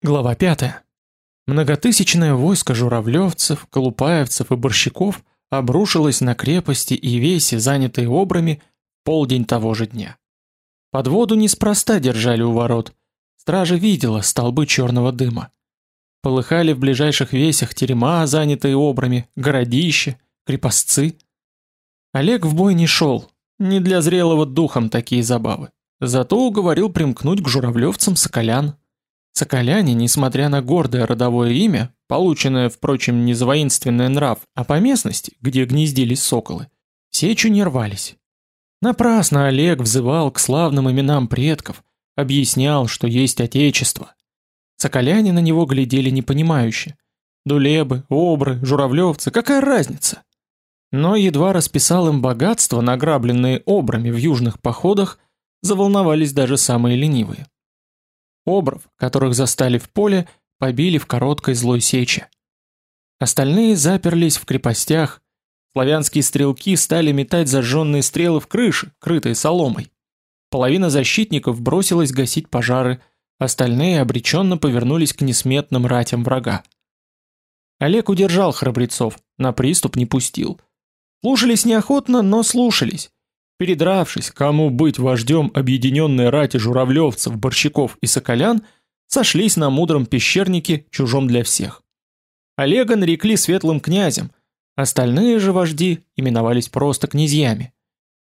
Глава 5. Многотысячное войско журавлевцев, колупаевцев и борщиков обрушилось на крепости и веси, занятые обрами, полдень того же дня. Под воду неспроста держали у ворот. Стража видела столбы черного дыма. Полыхали в ближайших весях терема, занятые обрами, городища, крепостцы. Олег в бой не шел, не для зрелого духом такие забавы. Зато уговорил примкнуть к журавлевцам соколян. Соколяне, несмотря на гордое родовое имя, полученное, впрочем, не за воинственный нрав, а по местности, где гнездились соколы, сечу не рвались. Напрасно Олег взывал к славным именам предков, объяснял, что есть отечество. Соколяне на него глядели непонимающе. Дулебы, обры, журавлевцы, какая разница? Но едва расписал им богатство, награбленные обрами в южных походах, заволновались даже самые ленивые. Обров, которых застали в поле, побили в короткой злой сече. Остальные заперлись в крепостях. Славянские стрелки стали метать зажженные стрелы в крыши, крытые соломой. Половина защитников бросилась гасить пожары, остальные обреченно повернулись к несметным ратям врага. Олег удержал храбрецов, на приступ не пустил. Слушались неохотно, но слушались. Передравшись, кому быть вождем объединенной рати журавлевцев, борщиков и соколян, сошлись на мудром пещернике, чужом для всех. Олега нарекли светлым князем, остальные же вожди именовались просто князьями.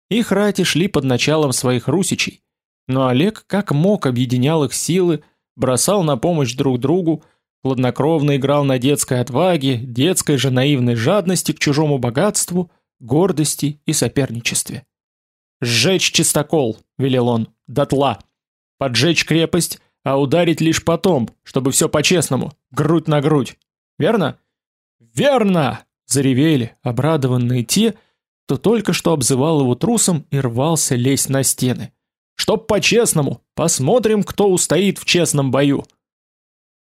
Их рати шли под началом своих русичей, но Олег как мог объединял их силы, бросал на помощь друг другу, хладнокровно играл на детской отваге, детской же наивной жадности к чужому богатству, гордости и соперничестве. «Сжечь чистокол», — велел он, — «дотла. Поджечь крепость, а ударить лишь потом, чтобы все по-честному, грудь на грудь. Верно?» «Верно!» — заревели, обрадованные те, кто только что обзывал его трусом и рвался лезть на стены. «Чтоб по-честному, посмотрим, кто устоит в честном бою».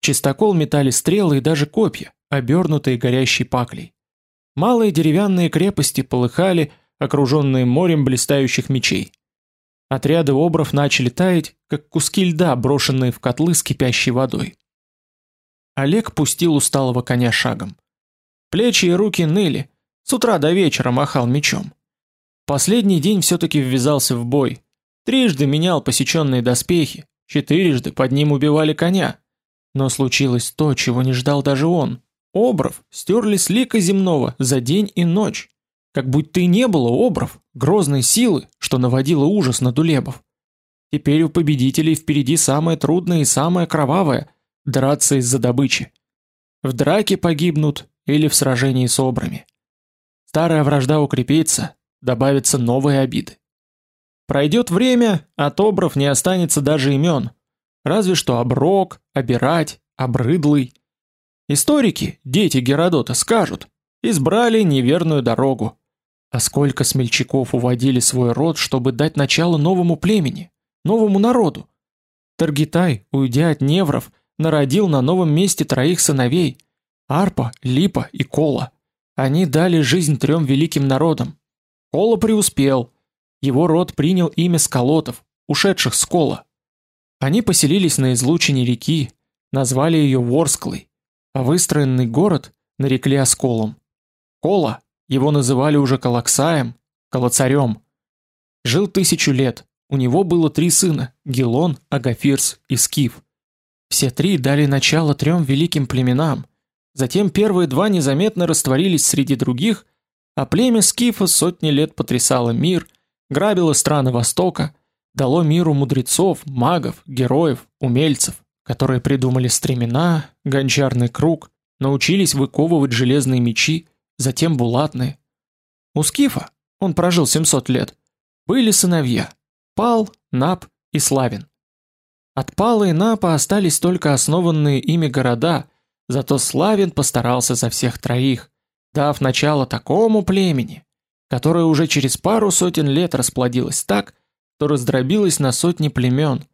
Чистокол метали стрелы и даже копья, обернутые горящей паклей. Малые деревянные крепости полыхали, окруженные морем блистающих мечей. Отряды обров начали таять, как куски льда, брошенные в котлы с кипящей водой. Олег пустил усталого коня шагом. Плечи и руки ныли, с утра до вечера махал мечом. Последний день все-таки ввязался в бой. Трижды менял посеченные доспехи, четырежды под ним убивали коня. Но случилось то, чего не ждал даже он. Обров стерли с лика земного за день и ночь как будто и не было обров, грозной силы, что наводило ужас на дулебов. Теперь у победителей впереди самое трудное и самое кровавое – драться из-за добычи. В драке погибнут или в сражении с обрами. Старая вражда укрепится, добавятся новые обиды. Пройдет время, от обров не останется даже имен, разве что оброк, обирать, обрыдлый. Историки, дети Геродота, скажут, избрали неверную дорогу. А сколько смельчаков уводили свой род, чтобы дать начало новому племени, новому народу. Таргитай, уйдя от невров, народил на новом месте троих сыновей: Арпа, Липа и Кола. Они дали жизнь трем великим народам. Кола преуспел. Его род принял имя сколотов, ушедших с Кола. Они поселились на излучине реки, назвали ее Ворсклой, а выстроенный город нарекли Осколом. Кола его называли уже Калаксаем, Калацарем. Жил тысячу лет. У него было три сына: Гелон, Агафирс и Скиф. Все три дали начало трем великим племенам. Затем первые два незаметно растворились среди других, а племя Скифа сотни лет потрясало мир, грабило страны Востока, дало миру мудрецов, магов, героев, умельцев, которые придумали стремена, гончарный круг, научились выковывать железные мечи, затем булатные. У Скифа, он прожил 700 лет, были сыновья Пал, Нап и Славин. От Пала и Напа остались только основанные ими города, зато Славин постарался за всех троих, дав начало такому племени, которое уже через пару сотен лет расплодилось так, что раздробилось на сотни племен.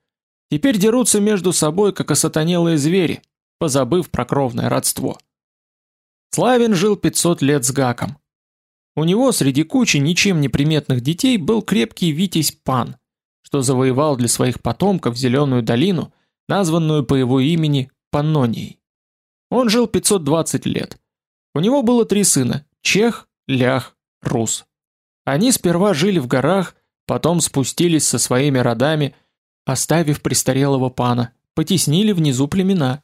Теперь дерутся между собой, как осатанелые звери, позабыв про кровное родство. Славин жил 500 лет с Гаком. У него среди кучи ничем не приметных детей был крепкий Витязь Пан, что завоевал для своих потомков зеленую долину, названную по его имени Паннонией. Он жил 520 лет. У него было три сына: Чех, Лях, Рус. Они сперва жили в горах, потом спустились со своими родами, оставив престарелого пана, потеснили внизу племена.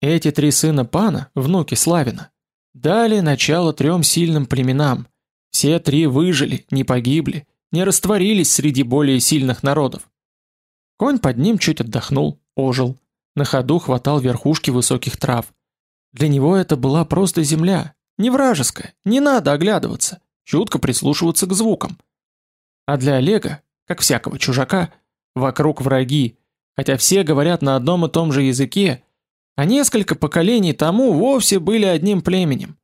Эти три сына пана, внуки Славина, дали начало трем сильным племенам. Все три выжили, не погибли, не растворились среди более сильных народов. Конь под ним чуть отдохнул, ожил. На ходу хватал верхушки высоких трав. Для него это была просто земля, не вражеская, не надо оглядываться, чутко прислушиваться к звукам. А для Олега, как всякого чужака, вокруг враги, хотя все говорят на одном и том же языке, а несколько поколений тому вовсе были одним племенем.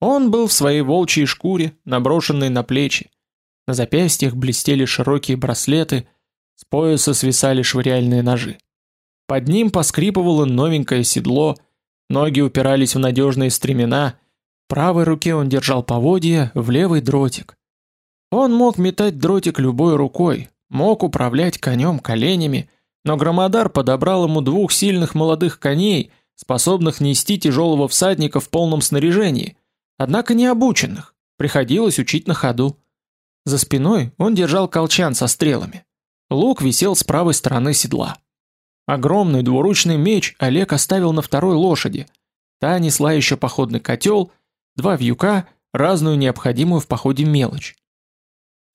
Он был в своей волчьей шкуре, наброшенной на плечи. На запястьях блестели широкие браслеты, с пояса свисали швыряльные ножи. Под ним поскрипывало новенькое седло, ноги упирались в надежные стремена, в правой руке он держал поводья, в левой дротик. Он мог метать дротик любой рукой, мог управлять конем коленями, но Громодар подобрал ему двух сильных молодых коней, способных нести тяжелого всадника в полном снаряжении, однако не обученных, приходилось учить на ходу. За спиной он держал колчан со стрелами. Лук висел с правой стороны седла. Огромный двуручный меч Олег оставил на второй лошади. Та несла еще походный котел, два вьюка, разную необходимую в походе мелочь.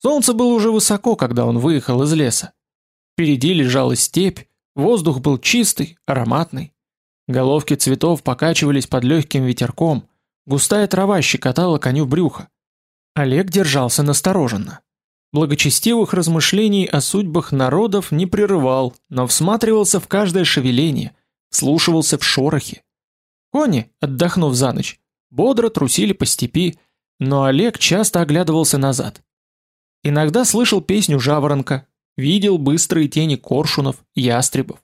Солнце было уже высоко, когда он выехал из леса. Впереди лежала степь, воздух был чистый, ароматный. Головки цветов покачивались под легким ветерком, густая трава щекотала коню брюхо. Олег держался настороженно. Благочестивых размышлений о судьбах народов не прерывал, но всматривался в каждое шевеление, слушался в шорохи. Кони, отдохнув за ночь, бодро трусили по степи, но Олег часто оглядывался назад. Иногда слышал песню жаворонка, видел быстрые тени коршунов, ястребов.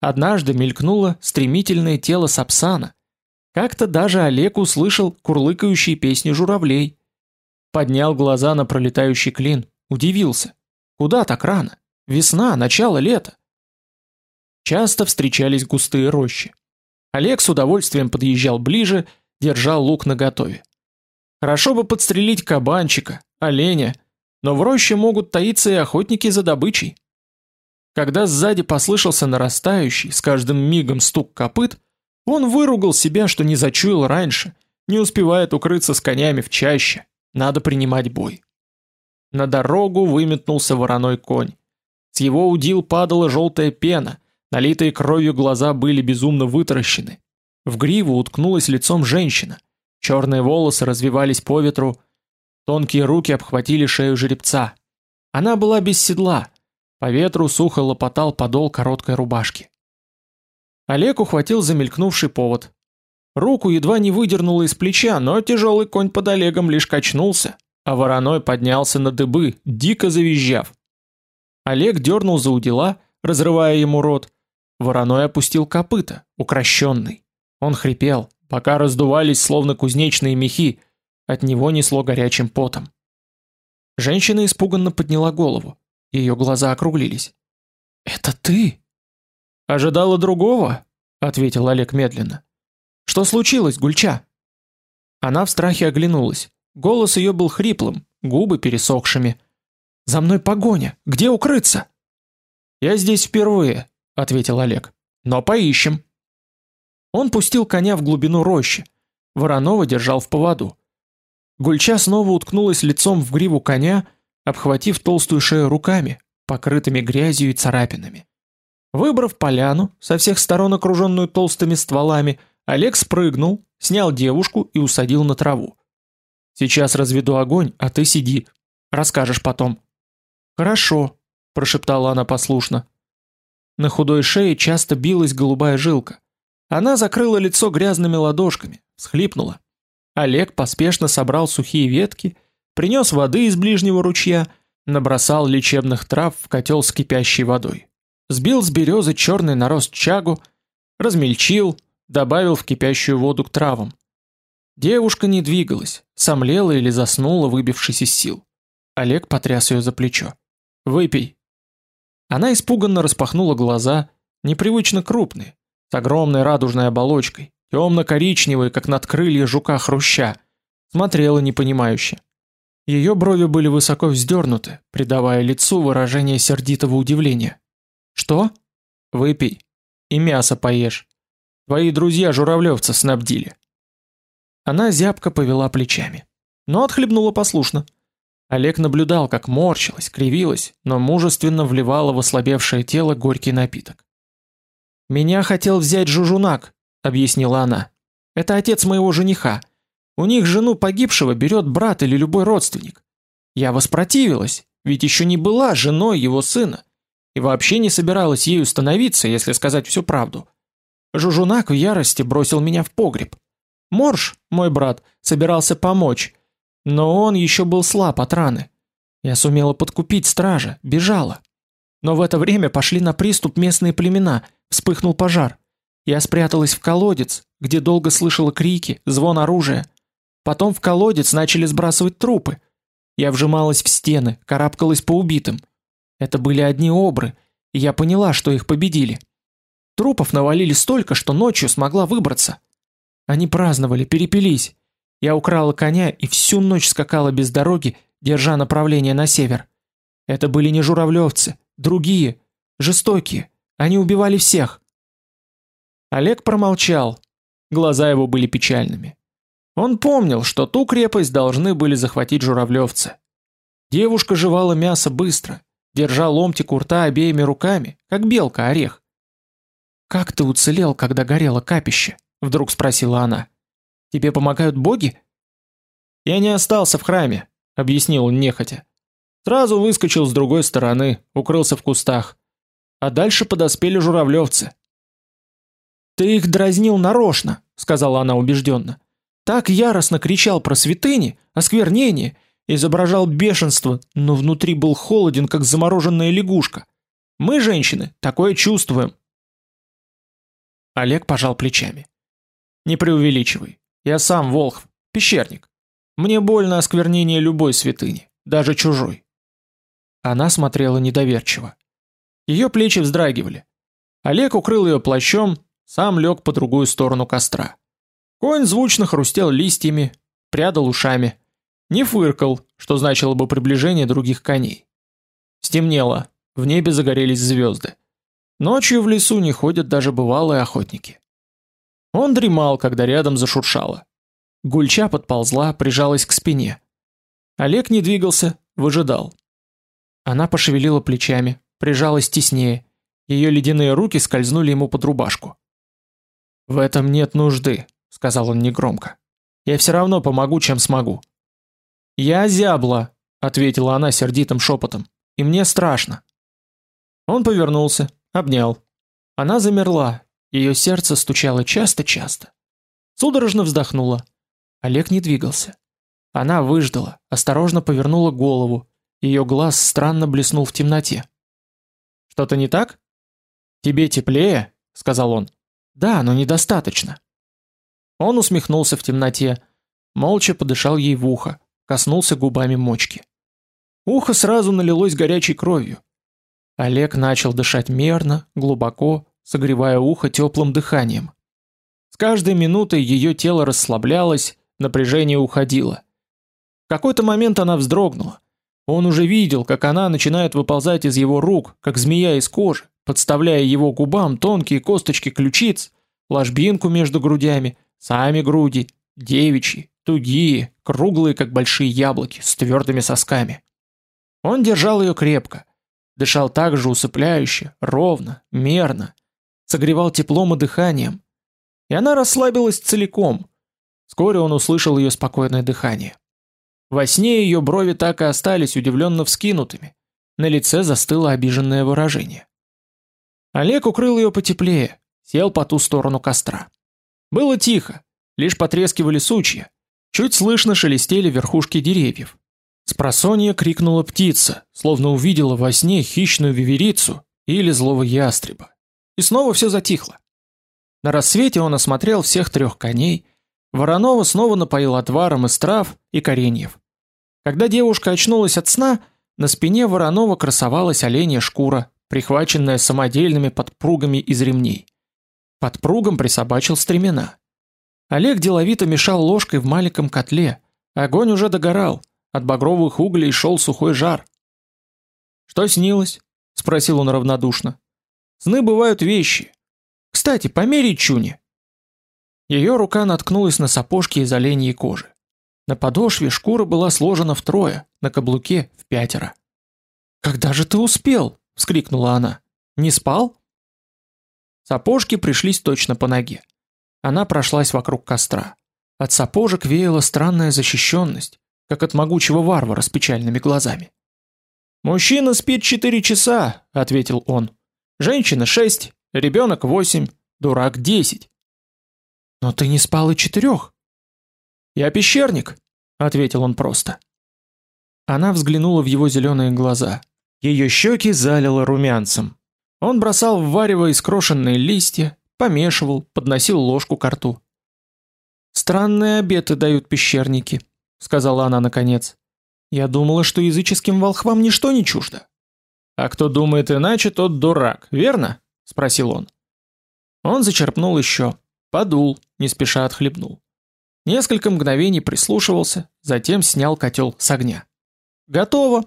Однажды мелькнуло стремительное тело сапсана. Как-то даже Олег услышал курлыкающие песни журавлей. Поднял глаза на пролетающий клин, удивился. Куда так рано? Весна, начало лета. Часто встречались густые рощи. Олег с удовольствием подъезжал ближе, держал лук наготове. Хорошо бы подстрелить кабанчика, оленя, но в роще могут таиться и охотники за добычей. Когда сзади послышался нарастающий, с каждым мигом стук копыт, он выругал себя, что не зачуял раньше, не успевает укрыться с конями в чаще. Надо принимать бой. На дорогу выметнулся вороной конь. С его удил падала желтая пена, налитые кровью глаза были безумно вытаращены. В гриву уткнулась лицом женщина. Черные волосы развивались по ветру, Тонкие руки обхватили шею жеребца. Она была без седла. По ветру сухо лопотал подол короткой рубашки. Олег ухватил замелькнувший повод. Руку едва не выдернуло из плеча, но тяжелый конь под Олегом лишь качнулся, а вороной поднялся на дыбы, дико завизжав. Олег дернул за удила, разрывая ему рот. Вороной опустил копыта, укращенный. Он хрипел, пока раздувались словно кузнечные мехи, от него несло горячим потом. Женщина испуганно подняла голову. Ее глаза округлились. «Это ты?» «Ожидала другого?» — ответил Олег медленно. «Что случилось, Гульча?» Она в страхе оглянулась. Голос ее был хриплым, губы пересохшими. «За мной погоня! Где укрыться?» «Я здесь впервые», — ответил Олег. «Но поищем». Он пустил коня в глубину рощи. Воронова держал в поводу. Гульча снова уткнулась лицом в гриву коня, обхватив толстую шею руками, покрытыми грязью и царапинами. Выбрав поляну, со всех сторон окруженную толстыми стволами, Олег спрыгнул, снял девушку и усадил на траву. Сейчас разведу огонь, а ты сиди. Расскажешь потом. Хорошо, прошептала она послушно. На худой шее часто билась голубая жилка. Она закрыла лицо грязными ладошками, всхлипнула. Олег поспешно собрал сухие ветки, принес воды из ближнего ручья, набросал лечебных трав в котел с кипящей водой. Сбил с березы черный нарост чагу, размельчил, добавил в кипящую воду к травам. Девушка не двигалась, сомлела или заснула, выбившись из сил. Олег потряс ее за плечо. «Выпей». Она испуганно распахнула глаза, непривычно крупные, с огромной радужной оболочкой, темно-коричневой, как надкрылья жука-хруща, смотрела непонимающе. Ее брови были высоко вздернуты, придавая лицу выражение сердитого удивления. «Что?» «Выпей. И мясо поешь. Твои друзья журавлевцы снабдили». Она зябко повела плечами, но отхлебнула послушно. Олег наблюдал, как морщилась, кривилась, но мужественно вливала в ослабевшее тело горький напиток. «Меня хотел взять Жужунак», — объяснила она. «Это отец моего жениха. У них жену погибшего берет брат или любой родственник. Я воспротивилась, ведь еще не была женой его сына, и вообще не собиралась ею становиться, если сказать всю правду. Жужунак в ярости бросил меня в погреб. Морж, мой брат, собирался помочь, но он еще был слаб от раны. Я сумела подкупить стража, бежала. Но в это время пошли на приступ местные племена, вспыхнул пожар. Я спряталась в колодец, где долго слышала крики, звон оружия. Потом в колодец начали сбрасывать трупы. Я вжималась в стены, карабкалась по убитым. Это были одни обры, и я поняла, что их победили. Трупов навалили столько, что ночью смогла выбраться. Они праздновали, перепились. Я украла коня и всю ночь скакала без дороги, держа направление на север. Это были не журавлевцы, другие, жестокие. Они убивали всех. Олег промолчал. Глаза его были печальными. Он помнил, что ту крепость должны были захватить журавлевцы. Девушка жевала мясо быстро, держа ломтик у рта обеими руками, как белка орех. «Как ты уцелел, когда горело капище?» — вдруг спросила она. «Тебе помогают боги?» «Я не остался в храме», — объяснил он нехотя. Сразу выскочил с другой стороны, укрылся в кустах. А дальше подоспели журавлевцы. «Ты их дразнил нарочно», — сказала она убежденно. Так яростно кричал про святыни, осквернение, изображал бешенство, но внутри был холоден, как замороженная лягушка. Мы, женщины, такое чувствуем. Олег пожал плечами. Не преувеличивай. Я сам волхв, пещерник. Мне больно осквернение любой святыни, даже чужой. Она смотрела недоверчиво. Ее плечи вздрагивали. Олег укрыл ее плащом, сам лег по другую сторону костра. Конь звучно хрустел листьями, прядал ушами. Не фыркал, что значило бы приближение других коней. Стемнело, в небе загорелись звезды. Ночью в лесу не ходят даже бывалые охотники. Он дремал, когда рядом зашуршало. Гульча подползла, прижалась к спине. Олег не двигался, выжидал. Она пошевелила плечами, прижалась теснее. Ее ледяные руки скользнули ему под рубашку. В этом нет нужды, сказал он негромко. Я все равно помогу, чем смогу. Я зябла, ответила она сердитым шепотом. И мне страшно. Он повернулся, обнял. Она замерла, ее сердце стучало часто-часто. Судорожно вздохнула. Олег не двигался. Она выждала, осторожно повернула голову. Ее глаз странно блеснул в темноте. Что-то не так? Тебе теплее, сказал он. Да, но недостаточно. Он усмехнулся в темноте, молча подышал ей в ухо, коснулся губами мочки. Ухо сразу налилось горячей кровью. Олег начал дышать мерно, глубоко, согревая ухо теплым дыханием. С каждой минутой ее тело расслаблялось, напряжение уходило. В какой-то момент она вздрогнула. Он уже видел, как она начинает выползать из его рук, как змея из кожи, подставляя его губам тонкие косточки ключиц, ложбинку между грудями, Сами груди, девичьи, тугие, круглые, как большие яблоки, с твердыми сосками. Он держал ее крепко, дышал так же усыпляюще, ровно, мерно, согревал теплом и дыханием. И она расслабилась целиком. Вскоре он услышал ее спокойное дыхание. Во сне ее брови так и остались удивленно вскинутыми. На лице застыло обиженное выражение. Олег укрыл ее потеплее, сел по ту сторону костра. Было тихо, лишь потрескивали сучья. Чуть слышно шелестели верхушки деревьев. Спросонья крикнула птица, словно увидела во сне хищную виверицу или злого ястреба. И снова все затихло. На рассвете он осмотрел всех трех коней, Воронова снова напоил отваром из трав и кореньев. Когда девушка очнулась от сна, на спине Воронова красовалась оленья шкура, прихваченная самодельными подпругами из ремней. Под пругом присобачил стремена. Олег деловито мешал ложкой в маленьком котле. Огонь уже догорал, от багровых углей шел сухой жар. «Что снилось?» — спросил он равнодушно. «Сны бывают вещи. Кстати, померить чуни». Ее рука наткнулась на сапожки из оленьей кожи. На подошве шкура была сложена втрое, на каблуке в пятеро. «Когда же ты успел?» — вскрикнула она. «Не спал?» Сапожки пришлись точно по ноге. Она прошлась вокруг костра. От сапожек веяла странная защищенность, как от могучего варвара с печальными глазами. «Мужчина спит четыре часа», — ответил он. «Женщина шесть, ребенок восемь, дурак десять». «Но ты не спал и четырех». «Я пещерник», — ответил он просто. Она взглянула в его зеленые глаза. Ее щеки залило румянцем. Он бросал в варево искрошенные листья, помешивал, подносил ложку к рту. «Странные обеты дают пещерники», — сказала она наконец. «Я думала, что языческим волхвам ничто не чуждо». «А кто думает иначе, тот дурак, верно?» — спросил он. Он зачерпнул еще, подул, не спеша отхлебнул. Несколько мгновений прислушивался, затем снял котел с огня. «Готово.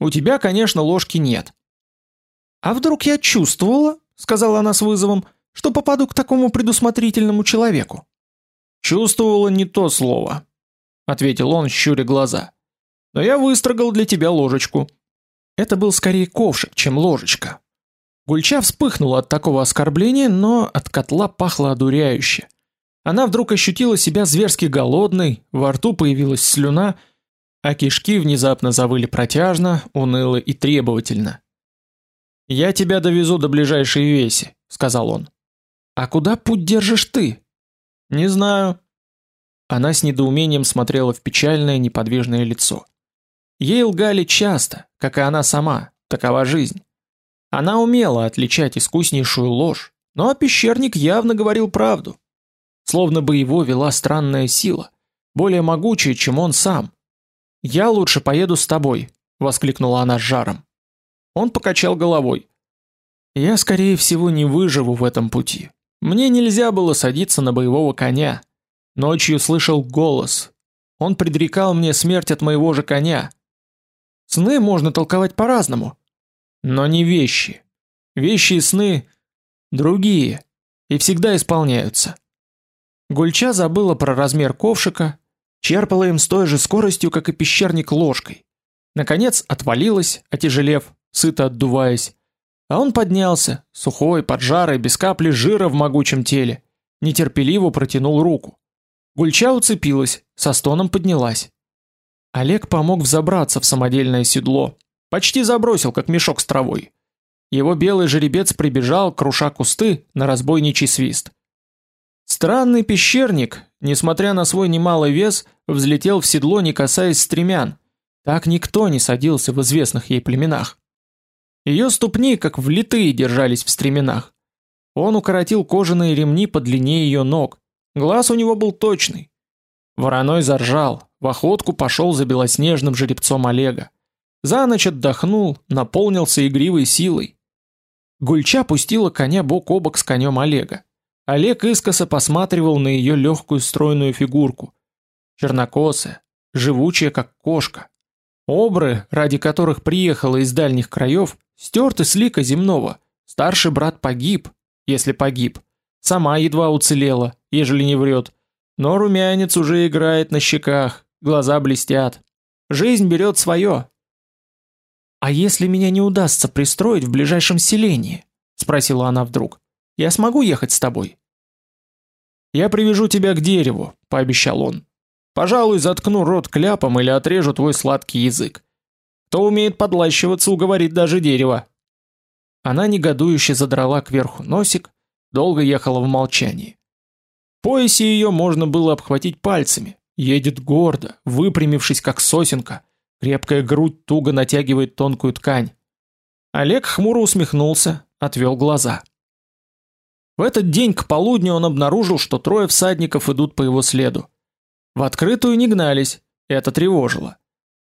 У тебя, конечно, ложки нет. А вдруг я чувствовала, сказала она с вызовом, что попаду к такому предусмотрительному человеку. Чувствовала не то слово, ответил он, щуря глаза. Но я выстрогал для тебя ложечку. Это был скорее ковшик, чем ложечка. Гульча вспыхнула от такого оскорбления, но от котла пахло одуряюще. Она вдруг ощутила себя зверски голодной, во рту появилась слюна, а кишки внезапно завыли протяжно, уныло и требовательно. Я тебя довезу до ближайшей веси, сказал он. А куда путь держишь ты? Не знаю. Она с недоумением смотрела в печальное неподвижное лицо. Ей лгали часто, как и она сама, такова жизнь. Она умела отличать искуснейшую ложь, но пещерник явно говорил правду. Словно бы его вела странная сила, более могучая, чем он сам. «Я лучше поеду с тобой», — воскликнула она с жаром. Он покачал головой. Я скорее всего не выживу в этом пути. Мне нельзя было садиться на боевого коня. Ночью слышал голос. Он предрекал мне смерть от моего же коня. Сны можно толковать по-разному, но не вещи. Вещи и сны другие и всегда исполняются. Гульча забыла про размер ковшика, черпала им с той же скоростью, как и пещерник ложкой. Наконец отвалилась, отяжелев, сыто отдуваясь. А он поднялся, сухой, поджарый, без капли жира в могучем теле, нетерпеливо протянул руку. Гульча уцепилась, со стоном поднялась. Олег помог взобраться в самодельное седло, почти забросил, как мешок с травой. Его белый жеребец прибежал, круша кусты, на разбойничий свист. Странный пещерник, несмотря на свой немалый вес, взлетел в седло, не касаясь стремян. Так никто не садился в известных ей племенах. Ее ступни, как влитые, держались в стременах. Он укоротил кожаные ремни по длине ее ног. Глаз у него был точный. Вороной заржал, в охотку пошел за белоснежным жеребцом Олега. За ночь отдохнул, наполнился игривой силой. Гульча пустила коня бок о бок с конем Олега. Олег искоса посматривал на ее легкую стройную фигурку. Чернокосая, живучая, как кошка. Обры, ради которых приехала из дальних краев, стерты с лика земного. Старший брат погиб, если погиб. Сама едва уцелела, ежели не врет. Но румянец уже играет на щеках, глаза блестят. Жизнь берет свое. «А если меня не удастся пристроить в ближайшем селении?» — спросила она вдруг. «Я смогу ехать с тобой?» «Я привяжу тебя к дереву», — пообещал он. «Пожалуй, заткну рот кляпом или отрежу твой сладкий язык. Кто умеет подлащиваться, уговорит даже дерево. Она негодующе задрала кверху носик, долго ехала в молчании. В поясе ее можно было обхватить пальцами. Едет гордо, выпрямившись как сосенка. Крепкая грудь туго натягивает тонкую ткань. Олег хмуро усмехнулся, отвел глаза. В этот день к полудню он обнаружил, что трое всадников идут по его следу. В открытую не гнались, это тревожило.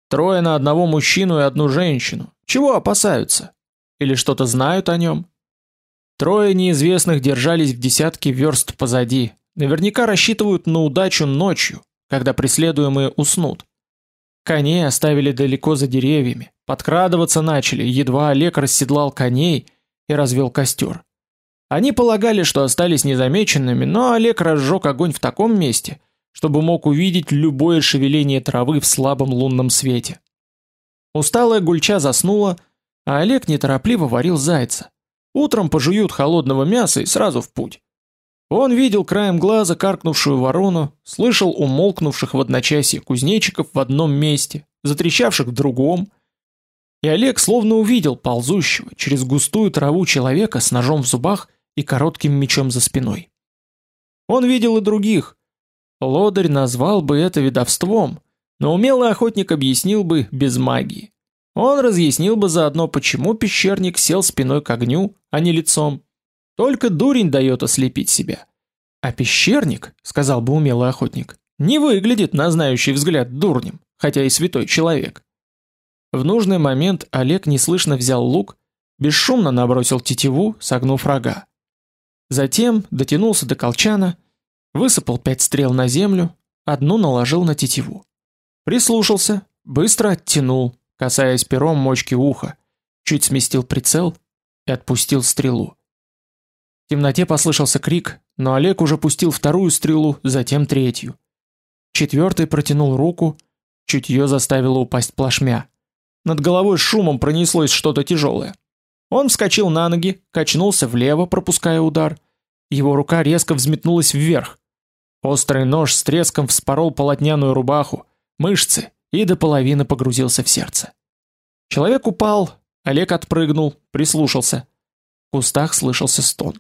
Трое на одного мужчину и одну женщину. Чего опасаются? Или что-то знают о нем? Трое неизвестных держались в десятке верст позади. Наверняка рассчитывают на удачу ночью, когда преследуемые уснут. Коней оставили далеко за деревьями. Подкрадываться начали, едва Олег расседлал коней и развел костер. Они полагали, что остались незамеченными, но Олег разжег огонь в таком месте, чтобы мог увидеть любое шевеление травы в слабом лунном свете. Усталая гульча заснула, а Олег неторопливо варил зайца. Утром пожуют холодного мяса и сразу в путь. Он видел краем глаза каркнувшую ворону, слышал умолкнувших в одночасье кузнечиков в одном месте, затрещавших в другом. И Олег словно увидел ползущего через густую траву человека с ножом в зубах и коротким мечом за спиной. Он видел и других. Лодырь назвал бы это ведовством, но умелый охотник объяснил бы без магии. Он разъяснил бы заодно, почему пещерник сел спиной к огню, а не лицом. Только дурень дает ослепить себя. А пещерник, сказал бы умелый охотник, не выглядит на знающий взгляд дурнем, хотя и святой человек. В нужный момент Олег неслышно взял лук, бесшумно набросил тетиву, согнув рога. Затем дотянулся до колчана, высыпал пять стрел на землю, одну наложил на тетиву. Прислушался, быстро оттянул, касаясь пером мочки уха, чуть сместил прицел и отпустил стрелу. В темноте послышался крик, но Олег уже пустил вторую стрелу, затем третью. Четвертый протянул руку, чутье заставило упасть плашмя. Над головой шумом пронеслось что-то тяжелое. Он вскочил на ноги, качнулся влево, пропуская удар. Его рука резко взметнулась вверх. Острый нож с треском вспорол полотняную рубаху, мышцы, и до половины погрузился в сердце. Человек упал, Олег отпрыгнул, прислушался. В кустах слышался стон.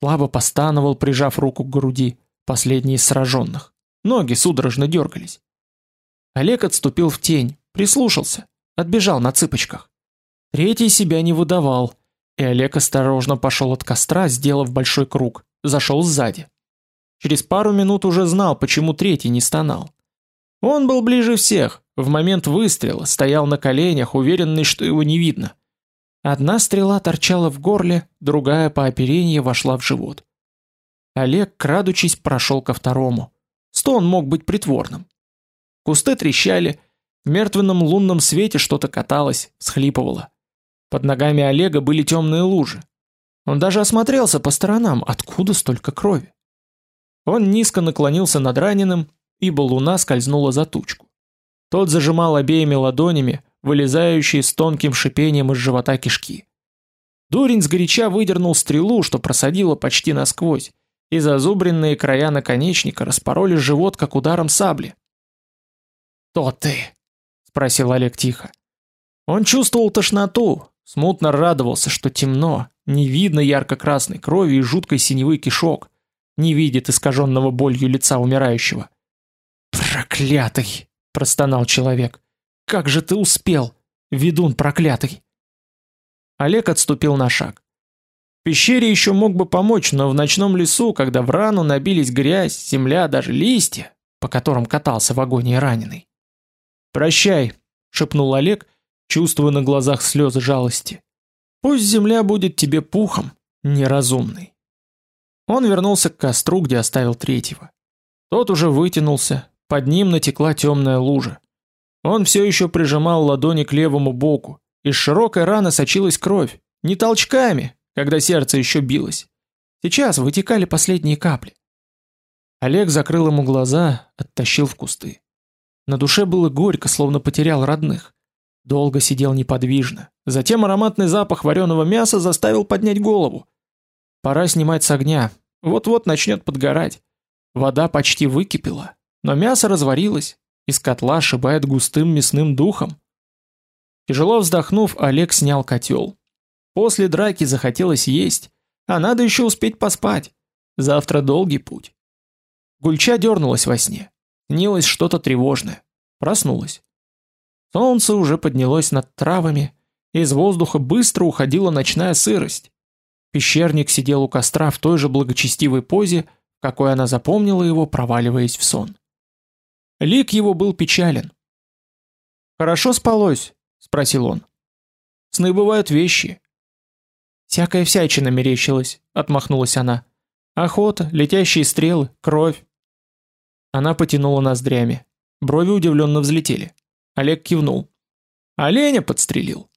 Слабо постановал, прижав руку к груди, последний из сраженных. Ноги судорожно дергались. Олег отступил в тень, прислушался, отбежал на цыпочках. Третий себя не выдавал, и Олег осторожно пошел от костра, сделав большой круг, зашел сзади. Через пару минут уже знал, почему третий не стонал. Он был ближе всех, в момент выстрела стоял на коленях, уверенный, что его не видно. Одна стрела торчала в горле, другая по оперению вошла в живот. Олег, крадучись, прошел ко второму. Стон мог быть притворным. Кусты трещали, в мертвенном лунном свете что-то каталось, схлипывало. Под ногами Олега были темные лужи. Он даже осмотрелся по сторонам, откуда столько крови. Он низко наклонился над раненым, ибо луна скользнула за тучку. Тот зажимал обеими ладонями вылезающие с тонким шипением из живота кишки. Дурень сгоряча выдернул стрелу, что просадило почти насквозь, и зазубренные края наконечника распороли живот, как ударом сабли. «Кто ты?» — спросил Олег тихо. Он чувствовал тошноту, смутно радовался, что темно, не видно ярко-красной крови и жуткой синевы кишок, не видит искаженного болью лица умирающего. «Проклятый!» — простонал человек. «Как же ты успел, ведун проклятый!» Олег отступил на шаг. В пещере еще мог бы помочь, но в ночном лесу, когда в рану набились грязь, земля, даже листья, по которым катался в агонии раненый. «Прощай», — шепнул Олег, чувствуя на глазах слезы жалости. «Пусть земля будет тебе пухом, неразумный». Он вернулся к костру, где оставил третьего. Тот уже вытянулся, под ним натекла темная лужа. Он все еще прижимал ладони к левому боку. Из широкой раны сочилась кровь, не толчками, когда сердце еще билось. Сейчас вытекали последние капли. Олег закрыл ему глаза, оттащил в кусты. На душе было горько, словно потерял родных. Долго сидел неподвижно. Затем ароматный запах вареного мяса заставил поднять голову. Пора снимать с огня. Вот-вот начнет подгорать. Вода почти выкипела. Но мясо разварилось, из котла шибает густым мясным духом. Тяжело вздохнув, Олег снял котел. После драки захотелось есть, а надо еще успеть поспать. Завтра долгий путь. Гульча дернулась во сне. Снилось что-то тревожное. Проснулась. Солнце уже поднялось над травами, из воздуха быстро уходила ночная сырость. Пещерник сидел у костра в той же благочестивой позе, какой она запомнила его, проваливаясь в сон. Лик его был печален. «Хорошо спалось?» — спросил он. «Сны бывают вещи. Всякая всячина мерещилась, отмахнулась она. Охота, летящие стрелы, кровь. Она потянула ноздрями. Брови удивленно взлетели. Олег кивнул. Оленя подстрелил.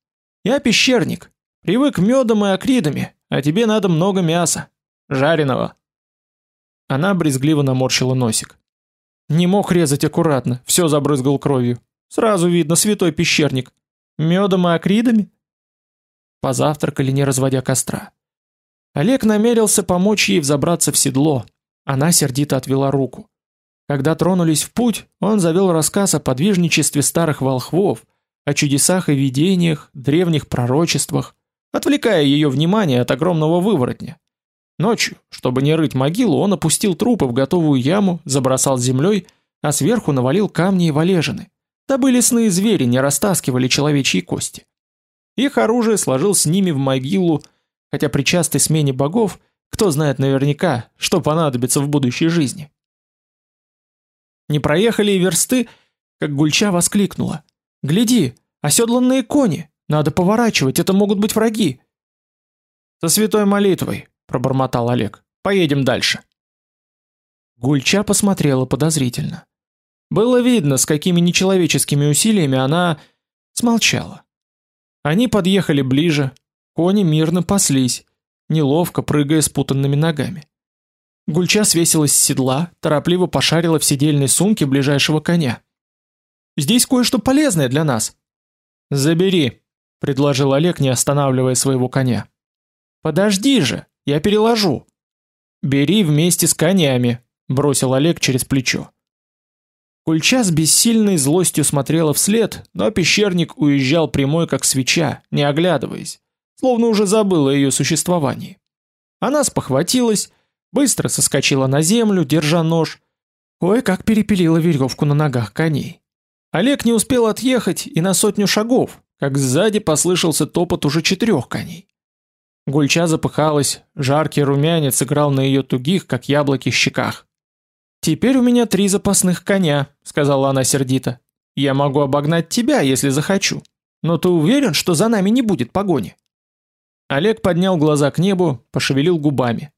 Я пещерник. Привык медом и акридами, а тебе надо много мяса. Жареного. Она брезгливо наморщила носик. Не мог резать аккуратно, все забрызгал кровью. Сразу видно, святой пещерник. Медом и акридами? Позавтракали, не разводя костра. Олег намерился помочь ей взобраться в седло. Она сердито отвела руку. Когда тронулись в путь, он завел рассказ о подвижничестве старых волхвов, о чудесах и видениях, древних пророчествах, отвлекая ее внимание от огромного выворотня. Ночью, чтобы не рыть могилу, он опустил трупы в готовую яму, забросал землей, а сверху навалил камни и валежины, дабы лесные звери не растаскивали человечьи кости. Их оружие сложил с ними в могилу, хотя при частой смене богов, кто знает наверняка, что понадобится в будущей жизни. Не проехали и версты, как Гульча воскликнула. «Гляди, оседланные кони! Надо поворачивать, это могут быть враги!» «Со святой молитвой», — пробормотал Олег. «Поедем дальше». Гульча посмотрела подозрительно. Было видно, с какими нечеловеческими усилиями она смолчала. Они подъехали ближе, кони мирно паслись, неловко прыгая спутанными ногами. Гульча свесилась с седла, торопливо пошарила в седельной сумке ближайшего коня. «Здесь кое-что полезное для нас». «Забери», — предложил Олег, не останавливая своего коня. «Подожди же, я переложу». «Бери вместе с конями», — бросил Олег через плечо. Гульча с бессильной злостью смотрела вслед, но пещерник уезжал прямой как свеча, не оглядываясь, словно уже забыл о ее существовании. Она спохватилась, Быстро соскочила на землю, держа нож. Кое-как перепилила веревку на ногах коней. Олег не успел отъехать и на сотню шагов, как сзади послышался топот уже четырех коней. Гульча запыхалась, жаркий румянец играл на ее тугих, как яблоки, щеках. «Теперь у меня три запасных коня», — сказала она сердито. «Я могу обогнать тебя, если захочу. Но ты уверен, что за нами не будет погони?» Олег поднял глаза к небу, пошевелил губами.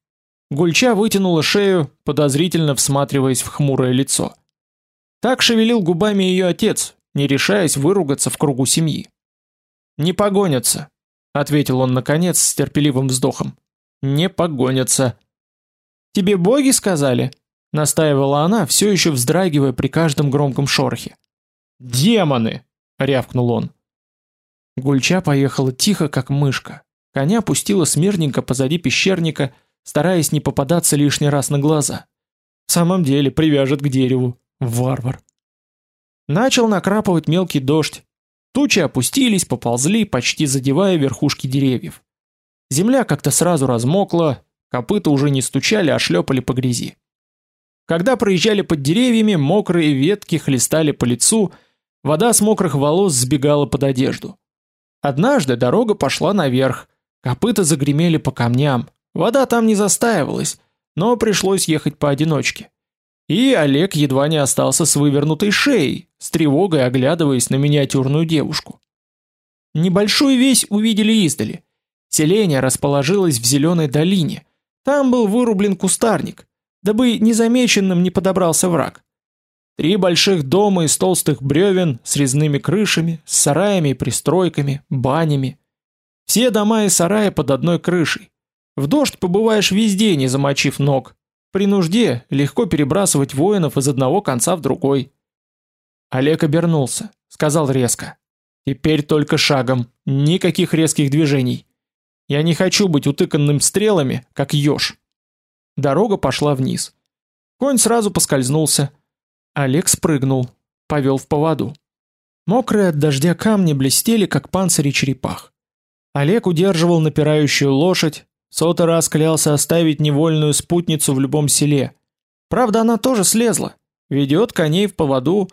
Гульча вытянула шею, подозрительно всматриваясь в хмурое лицо. Так шевелил губами ее отец, не решаясь выругаться в кругу семьи. «Не погонятся», — ответил он наконец с терпеливым вздохом. «Не погонятся». «Тебе боги сказали?» — настаивала она, все еще вздрагивая при каждом громком шорохе. «Демоны!» — рявкнул он. Гульча поехала тихо, как мышка. Коня пустила смирненько позади пещерника — стараясь не попадаться лишний раз на глаза. В самом деле привяжет к дереву. Варвар. Начал накрапывать мелкий дождь. Тучи опустились, поползли, почти задевая верхушки деревьев. Земля как-то сразу размокла, копыта уже не стучали, а шлепали по грязи. Когда проезжали под деревьями, мокрые ветки хлестали по лицу, вода с мокрых волос сбегала под одежду. Однажды дорога пошла наверх, копыта загремели по камням, Вода там не застаивалась, но пришлось ехать поодиночке. И Олег едва не остался с вывернутой шеей, с тревогой оглядываясь на миниатюрную девушку. Небольшую весь увидели издали. Селение расположилось в зеленой долине. Там был вырублен кустарник, дабы незамеченным не подобрался враг. Три больших дома из толстых бревен с резными крышами, с сараями и пристройками, банями. Все дома и сараи под одной крышей. В дождь побываешь везде, не замочив ног. При нужде легко перебрасывать воинов из одного конца в другой. Олег обернулся, сказал резко: "Теперь только шагом, никаких резких движений. Я не хочу быть утыканным стрелами, как ёж". Дорога пошла вниз. Конь сразу поскользнулся. Олег спрыгнул, повел в поводу. Мокрые от дождя камни блестели, как панцири черепах. Олег удерживал напирающую лошадь, Сотый раз клялся оставить невольную спутницу в любом селе. Правда, она тоже слезла. Ведет коней в поводу,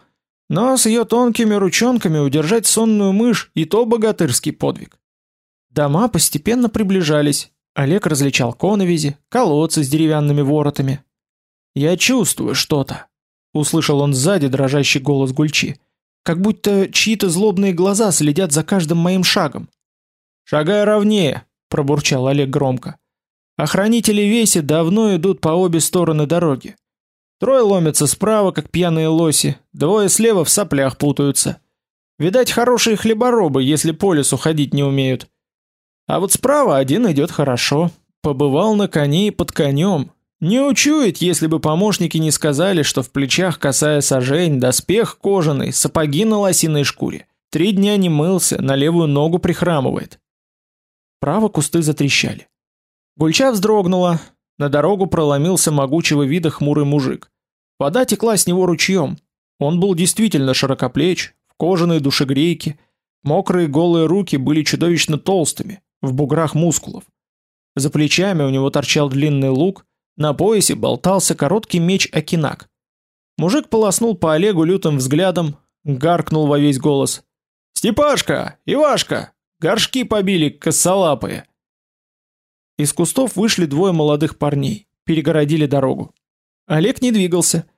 но с ее тонкими ручонками удержать сонную мышь и то богатырский подвиг. Дома постепенно приближались. Олег различал коновизи, колодцы с деревянными воротами. «Я чувствую что-то», — услышал он сзади дрожащий голос Гульчи. «Как будто чьи-то злобные глаза следят за каждым моим шагом». «Шагай ровнее», пробурчал Олег громко. Охранители веси давно идут по обе стороны дороги. Трое ломятся справа, как пьяные лоси, двое слева в соплях путаются. Видать, хорошие хлеборобы, если по лесу ходить не умеют. А вот справа один идет хорошо. Побывал на коне и под конем. Не учует, если бы помощники не сказали, что в плечах косая сажень, доспех кожаный, сапоги на лосиной шкуре. Три дня не мылся, на левую ногу прихрамывает. Право кусты затрещали. Гульча вздрогнула, на дорогу проломился могучего вида хмурый мужик. Вода текла с него ручьем. Он был действительно широкоплеч, в кожаной душегрейке. Мокрые голые руки были чудовищно толстыми, в буграх мускулов. За плечами у него торчал длинный лук, на поясе болтался короткий меч Акинак. Мужик полоснул по Олегу лютым взглядом, гаркнул во весь голос: "Степашка, Ивашка, горшки побили косолапые!" Из кустов вышли двое молодых парней, перегородили дорогу. Олег не двигался.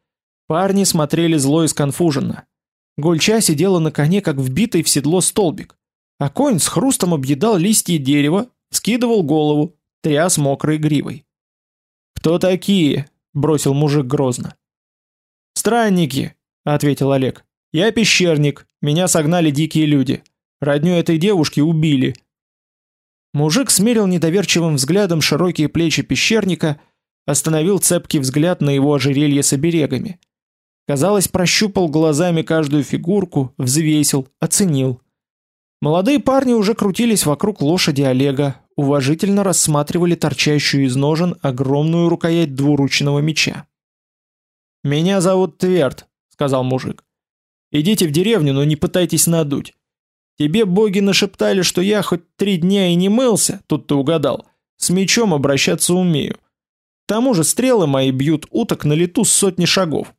Парни смотрели зло и сконфуженно. Гульча сидела на коне, как вбитый в седло столбик, а конь с хрустом объедал листья дерева, скидывал голову, тряс мокрой гривой. «Кто такие?» — бросил мужик грозно. «Странники», — ответил Олег. «Я пещерник, меня согнали дикие люди. Родню этой девушки убили, Мужик смерил недоверчивым взглядом широкие плечи пещерника, остановил цепкий взгляд на его ожерелье с оберегами. Казалось, прощупал глазами каждую фигурку, взвесил, оценил. Молодые парни уже крутились вокруг лошади Олега, уважительно рассматривали торчащую из ножен огромную рукоять двуручного меча. «Меня зовут Тверд», — сказал мужик. «Идите в деревню, но не пытайтесь надуть. Тебе боги нашептали, что я хоть три дня и не мылся, тут ты угадал. С мечом обращаться умею. К тому же стрелы мои бьют уток на лету с сотни шагов.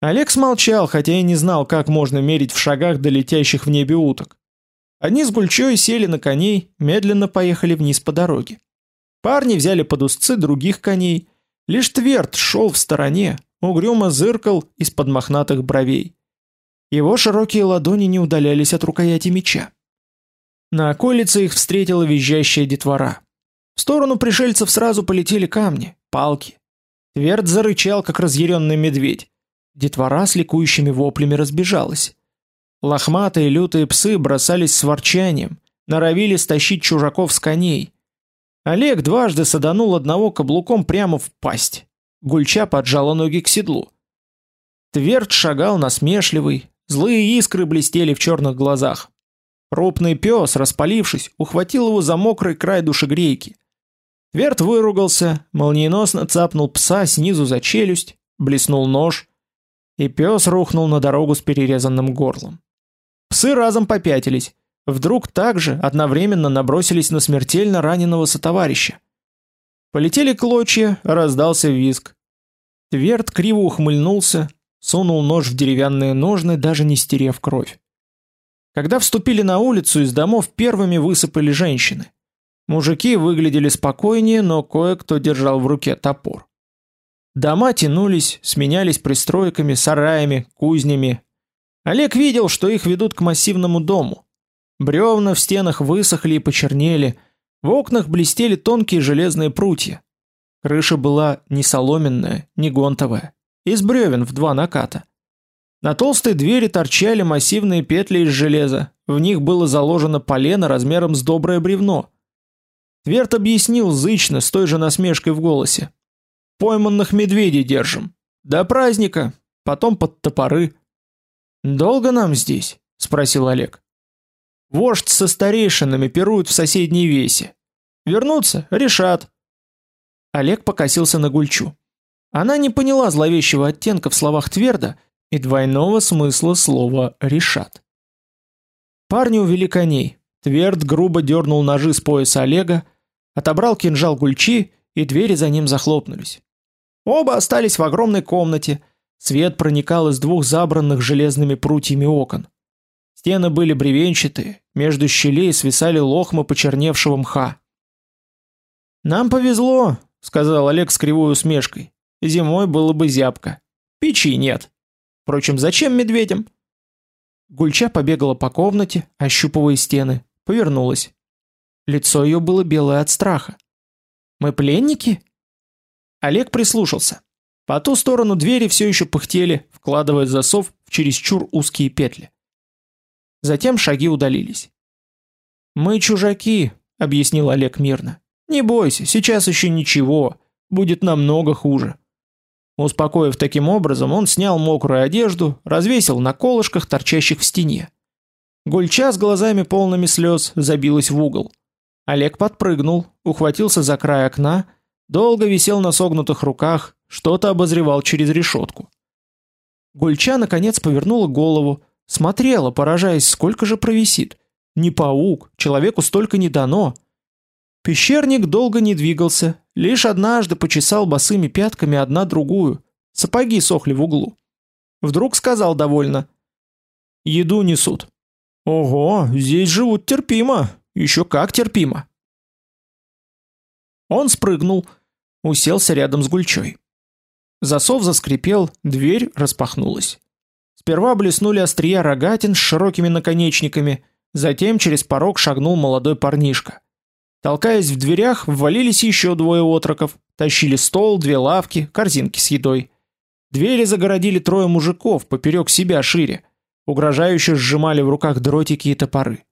Олег смолчал, хотя и не знал, как можно мерить в шагах до летящих в небе уток. Они с Гульчой сели на коней, медленно поехали вниз по дороге. Парни взяли под узцы других коней. Лишь Тверд шел в стороне, угрюмо зыркал из-под мохнатых бровей. Его широкие ладони не удалялись от рукояти меча. На околице их встретила визжащая детвора. В сторону пришельцев сразу полетели камни, палки. Тверд зарычал, как разъяренный медведь. Детвора с ликующими воплями разбежалась. Лохматые лютые псы бросались с ворчанием, норовили стащить чужаков с коней. Олег дважды саданул одного каблуком прямо в пасть. Гульча поджала ноги к седлу. Тверд шагал насмешливый, Злые искры блестели в черных глазах. Ропный пес, распалившись, ухватил его за мокрый край душегрейки. Тверд выругался, молниеносно цапнул пса снизу за челюсть, блеснул нож, и пес рухнул на дорогу с перерезанным горлом. Псы разом попятились, вдруг также одновременно набросились на смертельно раненого сотоварища. Полетели клочья, раздался визг. Тверд криво ухмыльнулся, сунул нож в деревянные ножны, даже не стерев кровь. Когда вступили на улицу, из домов первыми высыпали женщины. Мужики выглядели спокойнее, но кое-кто держал в руке топор. Дома тянулись, сменялись пристройками, сараями, кузнями. Олег видел, что их ведут к массивному дому. Бревна в стенах высохли и почернели, в окнах блестели тонкие железные прутья. Крыша была не соломенная, не гонтовая из бревен в два наката. На толстой двери торчали массивные петли из железа, в них было заложено полено размером с доброе бревно. Тверд объяснил зычно, с той же насмешкой в голосе. «Пойманных медведей держим. До праздника, потом под топоры». «Долго нам здесь?» — спросил Олег. «Вождь со старейшинами пируют в соседней весе. Вернуться? Решат». Олег покосился на Гульчу. Она не поняла зловещего оттенка в словах Тверда и двойного смысла слова «решат». Парни увели коней. Тверд грубо дернул ножи с пояса Олега, отобрал кинжал Гульчи, и двери за ним захлопнулись. Оба остались в огромной комнате. Свет проникал из двух забранных железными прутьями окон. Стены были бревенчатые, между щелей свисали лохмы почерневшего мха. «Нам повезло», — сказал Олег с кривой усмешкой. Зимой было бы зябко. Печи нет. Впрочем, зачем медведям? Гульча побегала по комнате, ощупывая стены, повернулась. Лицо ее было белое от страха. «Мы пленники?» Олег прислушался. По ту сторону двери все еще пыхтели, вкладывая засов в чересчур узкие петли. Затем шаги удалились. «Мы чужаки», — объяснил Олег мирно. «Не бойся, сейчас еще ничего, будет намного хуже». Успокоив таким образом, он снял мокрую одежду, развесил на колышках, торчащих в стене. Гульча с глазами полными слез забилась в угол. Олег подпрыгнул, ухватился за край окна, долго висел на согнутых руках, что-то обозревал через решетку. Гульча наконец повернула голову, смотрела, поражаясь, сколько же провисит. Не паук, человеку столько не дано. Пещерник долго не двигался, лишь однажды почесал босыми пятками одна другую. Сапоги сохли в углу. Вдруг сказал довольно: "Еду несут". Ого, здесь живут терпимо. Еще как терпимо. Он спрыгнул, уселся рядом с Гульчой. Засов заскрипел, дверь распахнулась. Сперва блеснули острия рогатин с широкими наконечниками, затем через порог шагнул молодой парнишка. Толкаясь в дверях, ввалились еще двое отроков, тащили стол, две лавки, корзинки с едой. Двери загородили трое мужиков поперек себя шире, угрожающе сжимали в руках дротики и топоры.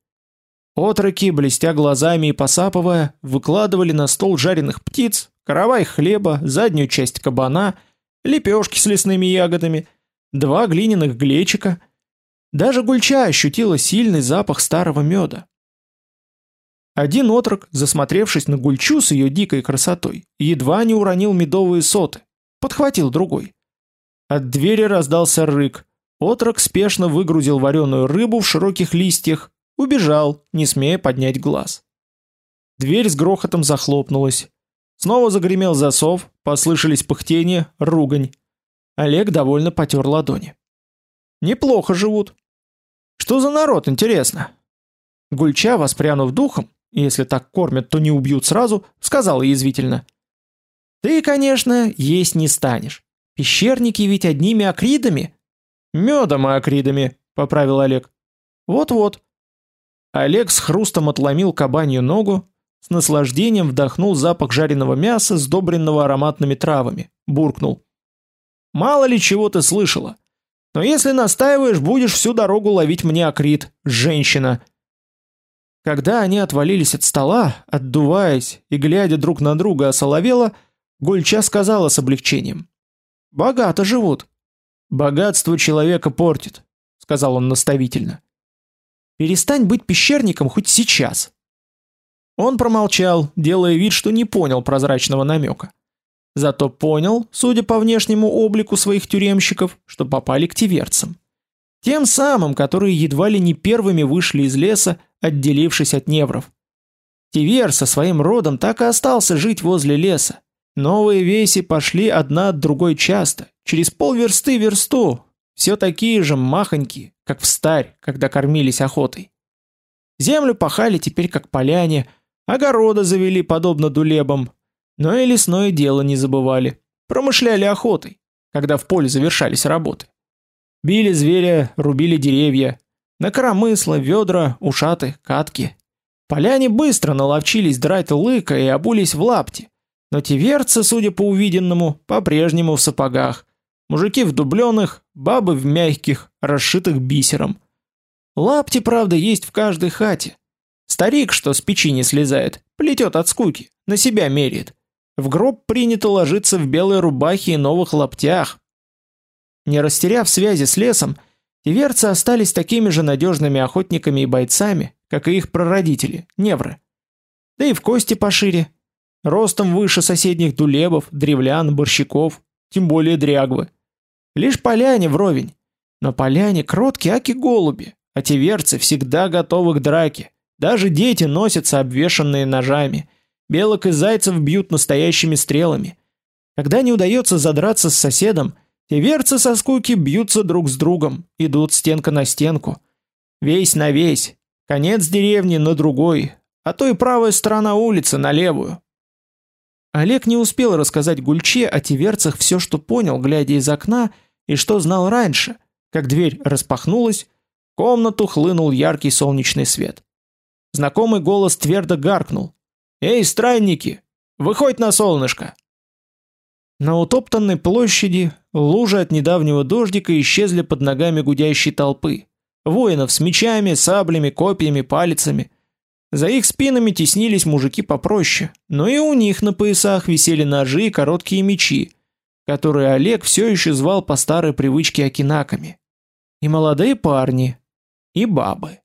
Отроки, блестя глазами и посапывая, выкладывали на стол жареных птиц, каравай хлеба, заднюю часть кабана, лепешки с лесными ягодами, два глиняных глечика. Даже гульча ощутила сильный запах старого меда. Один отрок, засмотревшись на гульчу с ее дикой красотой, едва не уронил медовые соты, подхватил другой. От двери раздался рык. Отрок спешно выгрузил вареную рыбу в широких листьях, Убежал, не смея поднять глаз. Дверь с грохотом захлопнулась. Снова загремел засов, послышались пыхтения, ругань. Олег довольно потер ладони. Неплохо живут. Что за народ, интересно? Гульча, воспрянув духом, если так кормят, то не убьют сразу, сказала язвительно: "Ты, конечно, есть не станешь. Пещерники ведь одними акридами, медом и акридами", поправил Олег. Вот-вот. Олег с хрустом отломил кабанью ногу, с наслаждением вдохнул запах жареного мяса, сдобренного ароматными травами, буркнул: "Мало ли чего ты слышала. Но если настаиваешь, будешь всю дорогу ловить мне акрит, женщина". Когда они отвалились от стола, отдуваясь и глядя друг на друга осоловело, Гульча сказала с облегчением: "Богато живут. Богатство человека портит", сказал он наставительно. Перестань быть пещерником хоть сейчас. Он промолчал, делая вид, что не понял прозрачного намека. Зато понял, судя по внешнему облику своих тюремщиков, что попали к тиверцам. Тем самым, которые едва ли не первыми вышли из леса, отделившись от невров. Тивер со своим родом так и остался жить возле леса. Новые веси пошли одна от другой часто, через полверсты версту, все такие же махонькие, как в старь, когда кормились охотой. Землю пахали теперь как поляне, огороды завели подобно дулебам, но и лесное дело не забывали. Промышляли охотой, когда в поле завершались работы. Били зверя, рубили деревья, на коромысла, ведра, ушаты, катки. Поляне быстро наловчились драть лыка и обулись в лапти, но те верцы, судя по увиденному, по-прежнему в сапогах, Мужики в дубленых, бабы в мягких, расшитых бисером. Лапти, правда, есть в каждой хате. Старик, что с печи не слезает, плетет от скуки, на себя меряет. В гроб принято ложиться в белой рубахе и новых лаптях. Не растеряв связи с лесом, тиверцы остались такими же надежными охотниками и бойцами, как и их прародители, невры. Да и в кости пошире. Ростом выше соседних дулебов, древлян, борщиков, тем более дрягвы. Лишь поляне вровень. Но поляне кроткие, аки голуби, а те верцы всегда готовы к драке. Даже дети носятся обвешанные ножами. Белок и зайцев бьют настоящими стрелами. Когда не удается задраться с соседом, те верцы со скуки бьются друг с другом, идут стенка на стенку. Весь на весь. Конец деревни на другой, а то и правая сторона улицы на левую. Олег не успел рассказать Гульче о тиверцах все, что понял, глядя из окна, и что знал раньше, как дверь распахнулась, в комнату хлынул яркий солнечный свет. Знакомый голос твердо гаркнул. «Эй, странники! Выходь на солнышко!» На утоптанной площади лужи от недавнего дождика исчезли под ногами гудящей толпы. Воинов с мечами, саблями, копьями, палицами. За их спинами теснились мужики попроще, но и у них на поясах висели ножи и короткие мечи, которые Олег все еще звал по старой привычке акинаками. И молодые парни, и бабы.